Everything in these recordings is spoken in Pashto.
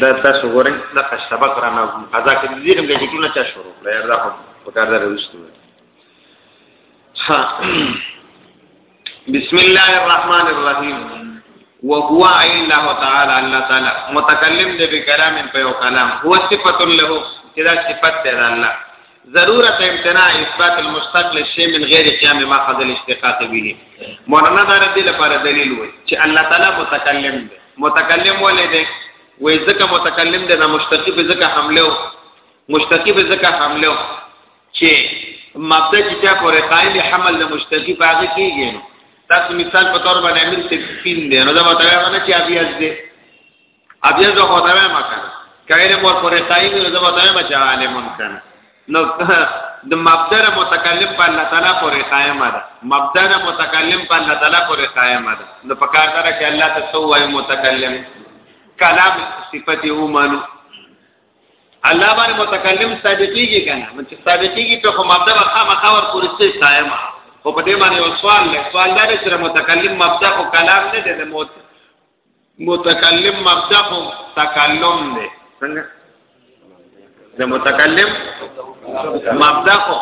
دا تاسو ګورئ دا که سبق را نه قضا کې دې کوم کې ټول چا شروع کړی دا خو په کار دا رسته ها بسم الله الرحمن الرحیم وهو اي الله تعالی الله تعالی متکلم دې په کلام په یو کلام هو صفت له چې دا صفت ده الله ضرورت امتناع اثبات المشتق للشيء من غیر قیام ما قد الاشتقاق به مولانا دا رد لپاره دلیل وای چې الله تعالی متکلم دی متکلم ولې دی وای ځکه متکلم دی نه مشتقی به ځکه حمله مشتقی به ځکه حمله چې مبدا چې چا پورې قائل حمل د مشتقی باغې کیږي تاسو مثال په تور باندې امیر 16 دی نو دا مطلب نه چې ابي از دی ابیا زه خو ته وایم کنه کایره مور پورې قائم زه به ته وایم چې عالمون کنه نو د مبدر متکلم په الله تعالی پورې قائم ده مبدر متکلم په الله تعالی پورې قائم ده نو په کار سره چې الله ته سو وای متکلم کلام صفت یو مانو الله باندې متکلم صادقیږي کنه چې صادقیږي په خو مبدا مخه مخه ور پورې څه قائم او په دې باندې یو سوال لري سوال لري چې متکلم مبدا او کلام نه دی د موت متکلم مبدا هم تکلم دی څنګه د متکلم مبدا خو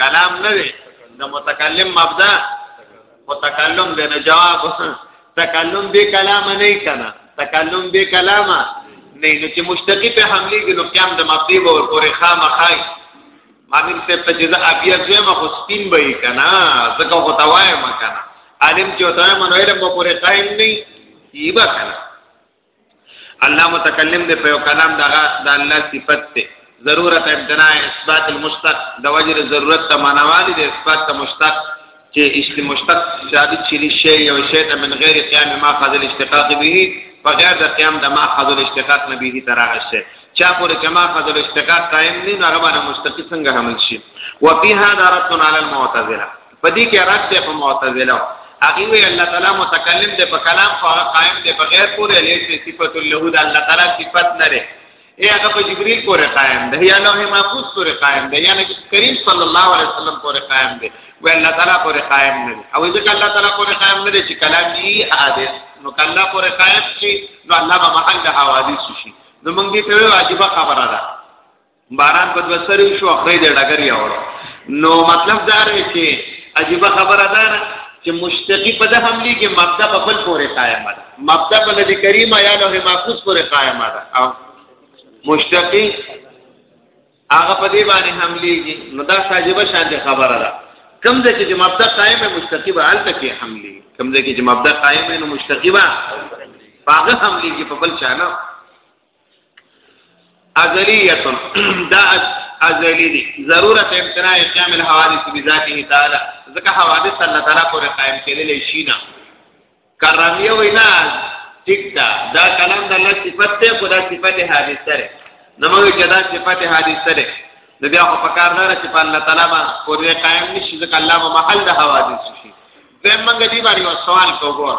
کلام نه دی د متکلم مبدا متکلم دی نه جواب تکلم به کلام نه کنا تکلم به کلام نه نو چې مشتقي په حمله کې نو قیام د مبدی به ور پورې خامخای مامیر صاحب ته جزا ابیا زویم خو سپین به کنا زکه خو توای ما کنا عالم چې وتای من علم په پورې قائم نه یبا کنا الله متکلم دې په کلام دغه د الله صفت ته ضرورت امتناع اثبات المشتق د وجر ضرورت ته معناوالي د اثبات ته مشتق چې اسم مشتق ثابت شي لشی یو شی ته من غیر قیام ما خذل اشتقاق به بغیر د قیام د ما خذل اشتقاق نه به تراغشه چا پورې چې ما خذل اشتقاق قائم نه نه غوانه مشتق څنګه حمل شي وفي هذا رد على المعتزله پدې کې رد ده په معتزله هغه وی الله تعالی متکلم ده په کلام خو قائم ده بغیر پورې لې صفت له الله تعالی صفت نه یا هغه په جبريل پورې قائم دی یا لوح محفوظ پورې قائم دی یا نبی کریم صلی الله علیه وسلم پورې قائم دی و الله تعالی پورې قائم نه دی او ځکه الله تعالی پورې قائم نه دی چې کلام یې حادث نو کله پورې قائم شي نو الله به محل د حوادث شي نو موږ دې ته واجبہ خبره ده باران په دوسری شو اخرې د ډګر یاوړ نو مطلب دا دی چې عجیب خبره ده چې مشتقی په د حمله کې مبدا په بل پورې قائم ده مبدا په نبی کریم یا لوح محفوظ پورې قائمه ده او مشتقی هغه په دې باندې حملېږي نو دا ساجبه شان دي خبره ده کم ځای چې مبدا قائمه مشتقی به حالت کې حملې کم ځای چې مبدا قائمه نو مشتقی به هغه حملېږي په بل چانه ازلیتن دا ازلی دی ضرورت امتناع قیام الحوادث بذاته تعالی ځکه حوادث الله تعالی پورې قائم کېدل شي نه کرامي وینا ټیک دا دا کلام د الله صفت ته خدا صفت حادثه ده نو موږ چې دا صفت حادثه ده نو بیا خو پکار نه چې په الله تعالی باندې پورې قائم نشي ځکه الله محل د حوادث شي زمونږ دی باندې سوال کوو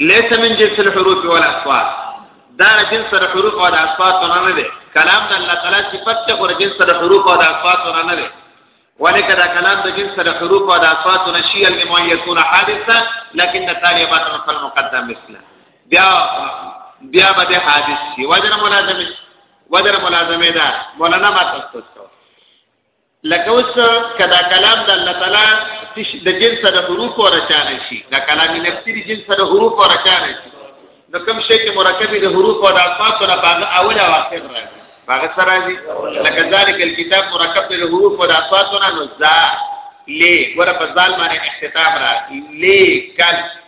ليس من جنس الحروف والاصوات دا جنس سره حروف او اصوات نه ده کلام د الله تعالی صفت ته ور جنس سره حروف او اصوات نه ده ولکه دا کلام د جنس سره حروف او اصوات نشي لما يكون حادثا لكن التالي ما تنفل مقدم مثله بیا بیا به حادث شي وجر ملازمه وجر ملازمه ده مولانا ما تاسو لکه اوس کدا کلام د الله تعالی د جنس د حروف او رچانه شي دا کلام نفسي د جنس د حروف او رچانه شي نو کوم شی چې مرکب د حروف او د اصحاب سره باغ اول او اخر راځي باغ سره راځي لکه ذالک الكتاب مرکب د حروف او د اصحاب سره نو ذا لې ګوره په ځال باندې اختتام راځي لې کل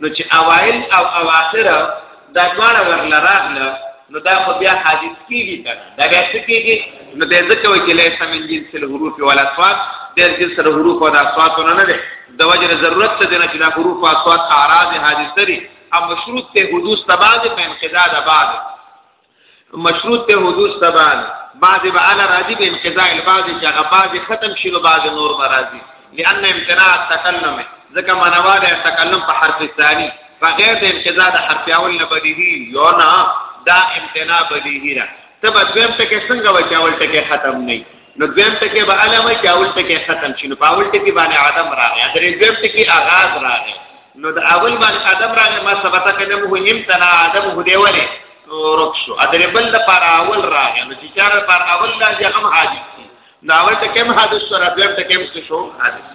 نو چې اوایل او اواخر دا دواړه ورل راغله نو دا خو بیا حادث کیږي کنه دا بیا څه کیږي نو د ځکه وی چې لیسا من جنس الحروف ولا اصوات د جنس الحروف او د اصوات نه نه ده د وجه ضرورت ته نه چې د حروف او اصوات اعراض حادثه دي او مشروط ته حدوث تبعد په انقضاء د بعد مشروط ته حدوث تبعال بعض بعال راضی به انقضاء البعض چې هغه بعض ختم شي نو بعض نور مرضی لأن امتناع التکلم ځکه منوال تکلم په حرف ثانی بغیر د انقضاء د حرف اول نه بدیهی یو نه دا امتناع بدیهی را ته به دویم ټکی څنګه و چې اول ټکی ختم نه نو دویم ټکی به علامه چې اول ټکی ختم شي نو په اول ټکی باندې عدم راغی درې دویم ټکی آغاز راغی نو د اول باندې عدم راغی ما ثبته کنه مو نیم تنا عدم هدیوله ورک شو ادرې بل لپاره اول راغی نو چې چاره پر اول راځي هغه حادث دي نو اول ته کوم حادث سره دویم ته کوم څه شو حادث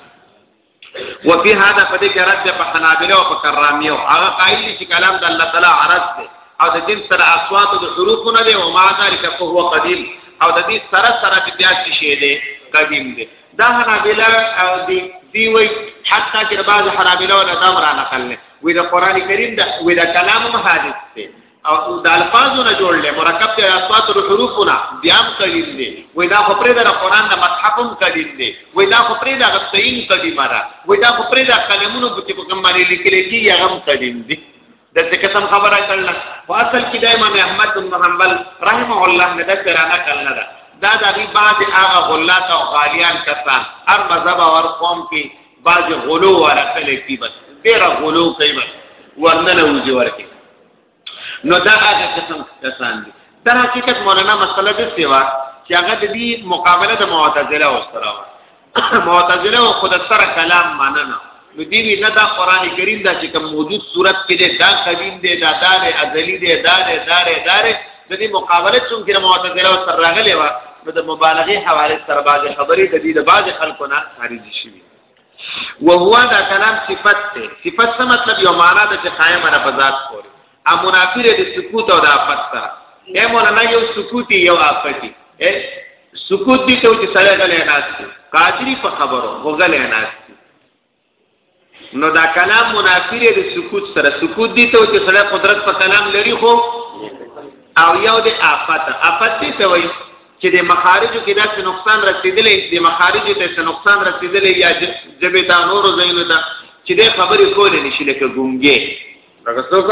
وفي هذا فدې کې رد په حنابلة او په کراميو هغه قائل چې کلام د الله تعالی عرض دی او د دې سره اصوات د حروف نه دی او ما ذلك فهو قديم او د دې سره سره د بیا څه شی دی قدیم دی دا حنابلة او دی دی وی حتی چې بعض حنابلة ولا دا مرا نقل نه وې د قران کریم د وې د کلام هم حادث دی او د الفاظو نه جوړ لې مرکب د اصوات او حروفونه بیا هم قلیل دی وې دا خو پرې د قران د مصحف هم قلیل دی وې دا خو پرې د غسین کلمه ده وې دا خو پرې د کلمونو په چې په کوم باندې لیکل کېږي هغه هم قلیل دی د څه قسم خبره کړل خو اصل کې د امام احمد بن حنبل رحمه الله نه د سرانه کړل دا دا د بعض هغه غلات او غالیان کسان هر مذهب او هر قوم کې باز غلو والا کله کی بس ډیر غلو کوي بس ورننه وځي ورکی نو دا هغه قسم کسان دي در حقیقت مولانا مسله د سیوا چې هغه د دې مقابله د معتزله او سره معتزله او خود سره کلام ماننه نو دی وی نه دا قران کریم دا چې کوم موجود صورت کې ده دا قدیم ده دا دار ازلی ده دار دار دار د دې مقابله چون کې معتزله او سره راغلي و نو د مبالغه حواله سره بعض خبرې د دې د بعض خلکو نه خارج شي وهو دا کلام صفت ته صفت څه مطلب یو معنا د چې قائم نه په ذات پورې ا منافر د سکوت او د افت سره اے مولانا یو سکوتی یو افتی اے سکوت دي ته چې سره غلې ناشته قادری په خبرو غلې ناشته نو دا کلام منافی دی د سکوت سره سکوت دی ته چې سره قدرت په کلام لري خو او یو د آفت آفت دی ته وایي چې د مخارجو کې داسې نقصان رسیدلې د مخارجو ته څه نقصان رسیدلې یا جبه تا نور زینو ته چې د خبرې کولې نشي لکه ګونګې هغه څوک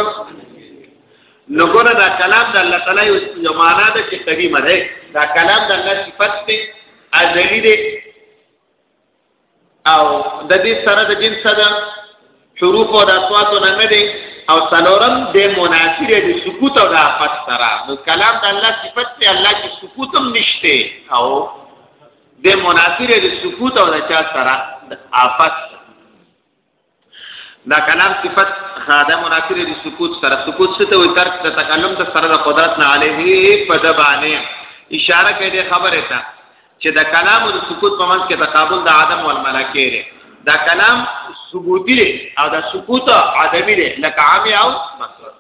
نو ګوره دا کلام د الله تعالی یو معنا ده چې قدیمه ده دا کلام د الله صفت دی ازلی دی او د دې سره د جنس د حروف او د اصواتو نه نه دي او څلورم د منافر د سکوت او د افت سره نو کلام د الله صفت دی الله کې سکوت هم نشته او د منافر د سکوت او د چا سره د افت دا کلام صفت خاده منافر دی سکوت سره سکوت څه ته وي ترک د تکلم ته سره د قدرت نه علیه په د باندې اشاره کوي د خبره ته چې د کلام او د سکوت په منځ کې تقابل د عدم او الملکه دی دا کلام ثبوتی دی او دا سکوت عدمی دی لکه عامی او مصر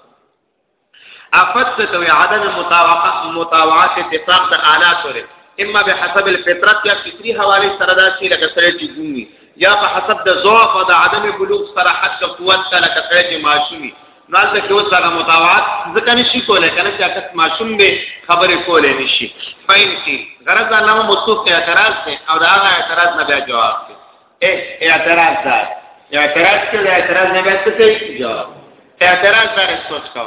افت ته وی عدم مطابقت مطابقت اتفاق د آلات لري اما به حسب الفطرت یا فطری حواله سره دا چې لکه سره چې ګونی یا په حسب د ضعف او د عدم بلوغ سره حد قوت ته لکه سره چې ماشومی نو ځکه چې اوس هغه مطابقت ځکه نشي کولای کنه چې اکثر ماشوم به خبرې کولای نشي فاین کی غرض الله مصوف ته اعتراض دی او دا هغه اعتراض نه بیا جواب دی اعتراض دار اعتراض چې دا اعتراض نه به څه کوي جواب اعتراض دار سوچ کا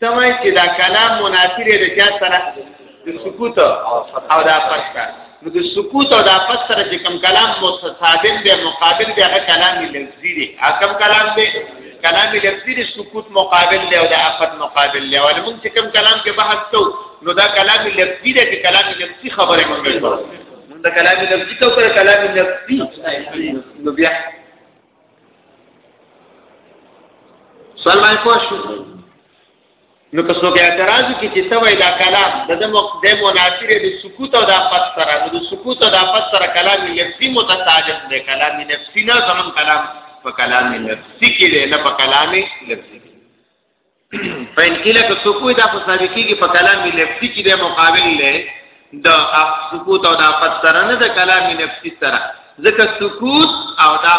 ته وایي چې دا کلام منافر دی چې سره د سکوت او دا پښتا نو د سکوت او دا پښتا سره چې کوم کلام متصادم دی مقابل دی هغه کلام لفظي دی هغه کلام دی کلام لفظي دی سکوت مقابل دی او دا افت مقابل دی ولې مونږ چې کوم کلام کې بحث کوو نو دا کلام لفظي دی چې کلام لفظي خبره مونږ نو د کلام لفظي ته پر کلام لفظي نو بیا سوال ما کو شو نو که څوک اعتراض کوي چې ته وای دا کلام د د مناصر د سکوت او د افت سره د سکوت او د افت سره کلام لفظي متساجد دی کلام لفظي نه زمون کلام په کلام لفظي کې نه په کلام لفظي فین کله که سکوت دا په سابقېږي په کلام لفظي کې د مقابل له د سکوت او د افت سره نه د کلام لفظي سره ځکه سکوت او دا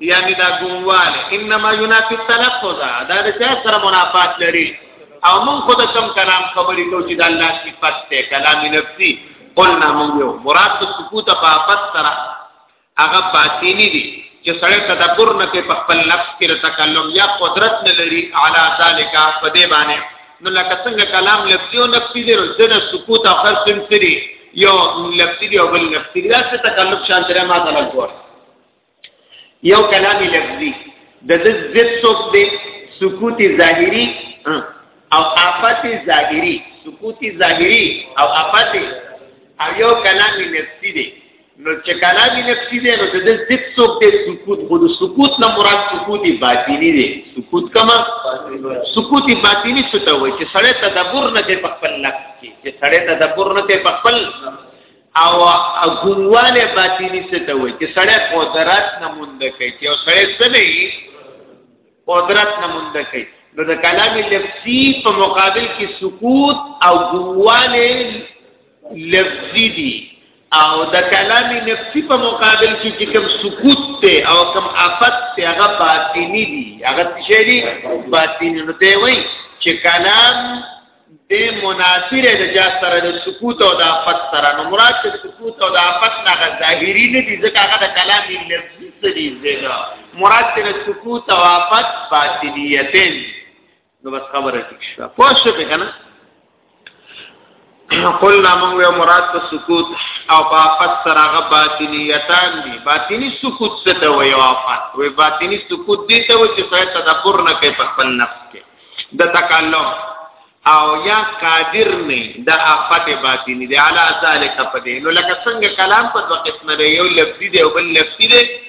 یعنی دا ګونواله انما ينافي التلفظ دا د چا سره منافات لري او موږ خود کم کلام خبرې کوو چې د الله صفت ته کلام لفظي قلنا موږ یو مراد سکوت په افت سره هغه باطینی دي چې سړی تدبر نه کوي په خپل نفس کې تکلم یا قدرت نه لري اعلی ذالک په دې باندې نو لکه څنګه کلام لفظي او نفسي دی ځنه سکوت او خرسم سری یو لفظي دی او بل نفسي دی دا څه تکلف شان تر ما ته لګور یو کلام لفظي د دې ضد څوک دی سکوت ظاهری او آفت ظاهری سکوت ظاهری او آفت او یو کلام نفسي دی نو چې کلام نفسي دی نو د دې ضد څوک دی سکوت خو د سکوت نه مراد سکوت باطینی دی سکوت کما سکوت باطینی څه ته وایي چې سړی تدبر نه کوي په خپل نفس کې چې سړی تدبر نه کوي په خپل او غونواله باطینی څه ته وایي چې سړی قدرت نه مونږ کوي چې سړی څه نه قدرت نه مونږ کوي نو د کلام لفظي په مقابل کې سکوت او ګواله لفظي دي او د کلام نفسي په مقابل کې چې کوم سکوت ته او کوم افت ته هغه باطینی دي هغه څه دي باطینی نو دی وای چې کلام د مناصر د جا سره د سکوت او د افت سره نو مراد د سکوت او د افت نه ظاهری نه دي ځکه هغه د کلام لفظي دي زګا مراد د سکوت او افت باطنیتین نو بس خبره ټیک شوه پوه شو به کنه قلنا من و مراد په سکوت او په افت سره غ باطنیتان دي باطنی سکوت څه ته وي او افت وي باطنی سکوت دي ته و چې سره تدبر نه کوي په خپل نفس کې د تکلم او یا قادر نه د افت باطنی دي علا ذالک په دې نو لکه څنګه کلام په دوه قسمه دی یو لفظي دی او بل لفظي دی